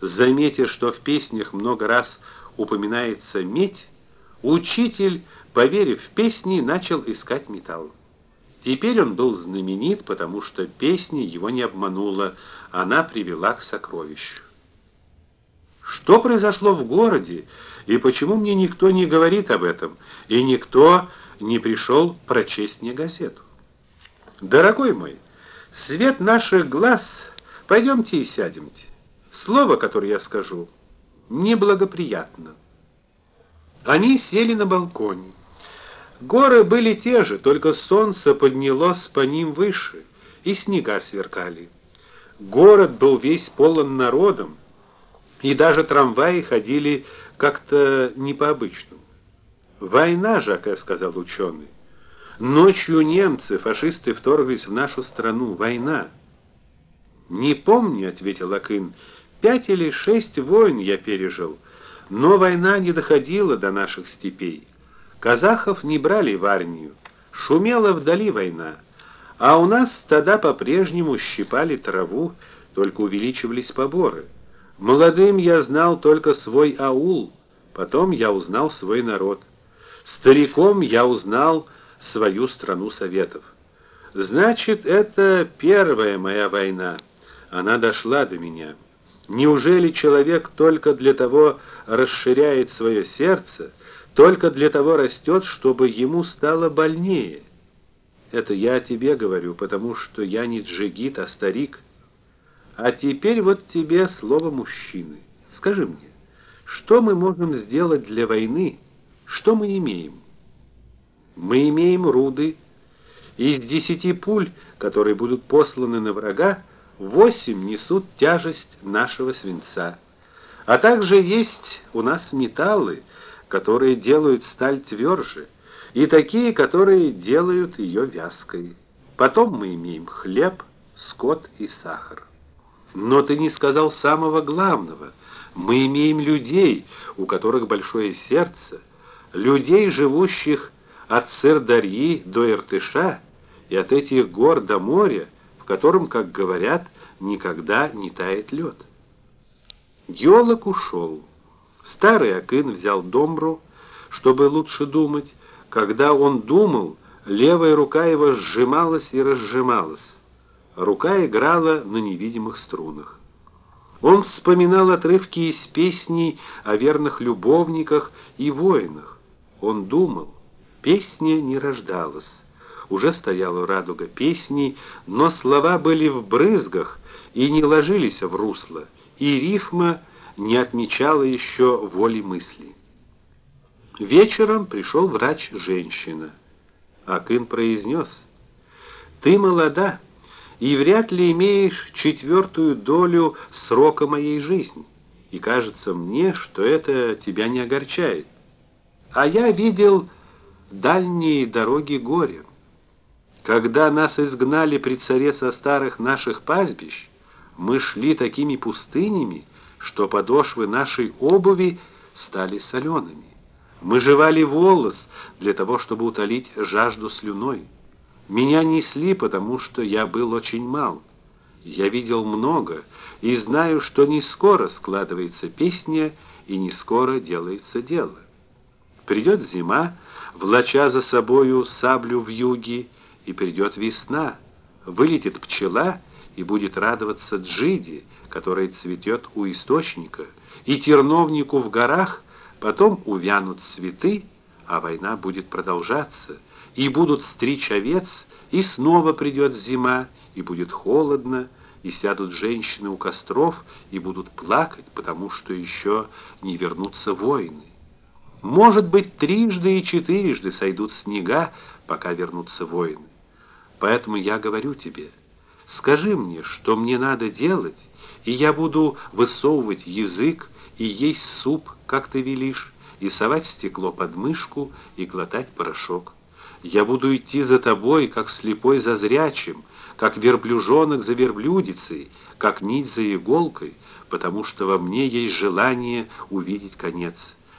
Заметив, что в песнях много раз упоминается медь, учитель, поверив в песни, начал искать металл. Теперь он был знаменит, потому что песня его не обманула, она привела к сокровищу. Что произошло в городе, и почему мне никто не говорит об этом, и никто не пришел прочесть мне газету? Дорогой мой, свет наших глаз, пойдемте и сядемте. Слово, которое я скажу, неблагоприятно. Они сели на балконе. Горы были те же, только солнце поднялось по ним выше, и снега сверкали. Город был весь полон народом, и даже трамваи ходили как-то не по-обычному. «Война, Жаке», — сказал ученый. «Ночью немцы, фашисты вторглись в нашу страну. Война». «Не помню», — ответил Акын, — «пять или шесть войн я пережил, но война не доходила до наших степей». Казахов не брали в армию, шумела вдали война, а у нас стада по-прежнему щипали траву, только увеличивались поборы. Молодым я знал только свой аул, потом я узнал свой народ. Стариком я узнал свою страну советов. Значит, это первая моя война. Она дошла до меня. Неужели человек только для того расширяет свое сердце, только для того растет, чтобы ему стало больнее. Это я тебе говорю, потому что я не джигит, а старик. А теперь вот тебе слово мужчины. Скажи мне, что мы можем сделать для войны? Что мы имеем? Мы имеем руды. Из десяти пуль, которые будут посланы на врага, восемь несут тяжесть нашего свинца. А также есть у нас металлы, которые делают сталь тверже, и такие, которые делают ее вязкой. Потом мы имеем хлеб, скот и сахар. Но ты не сказал самого главного. Мы имеем людей, у которых большое сердце, людей, живущих от Сырдарьи до Иртыша и от этих гор до моря, котором, как говорят, никогда не тает лед. Геолог ушел. Старый Акын взял домбру, чтобы лучше думать. Когда он думал, левая рука его сжималась и разжималась. Рука играла на невидимых струнах. Он вспоминал отрывки из песней о верных любовниках и воинах. Он думал, песня не рождалась. Уже стояла радуга песни, но слова были в брызгах и не ложились в русло, и рифма не отмечала еще воли мысли. Вечером пришел врач-женщина. Акын произнес, «Ты молода и вряд ли имеешь четвертую долю срока моей жизни, и кажется мне, что это тебя не огорчает. А я видел дальние дороги горя. Когда нас изгнали при царе со старых наших пастбищ, мы шли такими пустынями, что подошвы нашей обуви стали солеными. Мы жевали волос для того, чтобы утолить жажду слюной. Меня несли, потому что я был очень мал. Я видел много и знаю, что не скоро складывается песня и не скоро делается дело. Придет зима, влача за собою саблю в юге, и придет весна. Вылетит пчела и будет радоваться джиде, которая цветет у источника, и терновнику в горах, потом увянут цветы, а война будет продолжаться, и будут стричь овец, и снова придет зима, и будет холодно, и сядут женщины у костров и будут плакать, потому что еще не вернутся войны. Может быть, трижды и четырежды сойдут снега, пока вернутся войны. Поэтому я говорю тебе — Скажи мне, что мне надо делать, и я буду высовывать язык и есть суп, как ты велишь, и совать стекло под мышку и глотать порошок. Я буду идти за тобой, как слепой за зрячим, как верблюжонок за верблюдицей, как нить за иголкой, потому что во мне есть желание увидеть конец.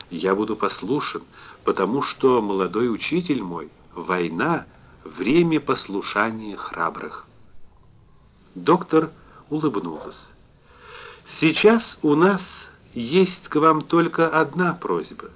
Я буду послушен, потому что, молодой учитель мой, война — время послушания храбрых. Доктор улыбнулась. Сейчас у нас есть к вам только одна просьба.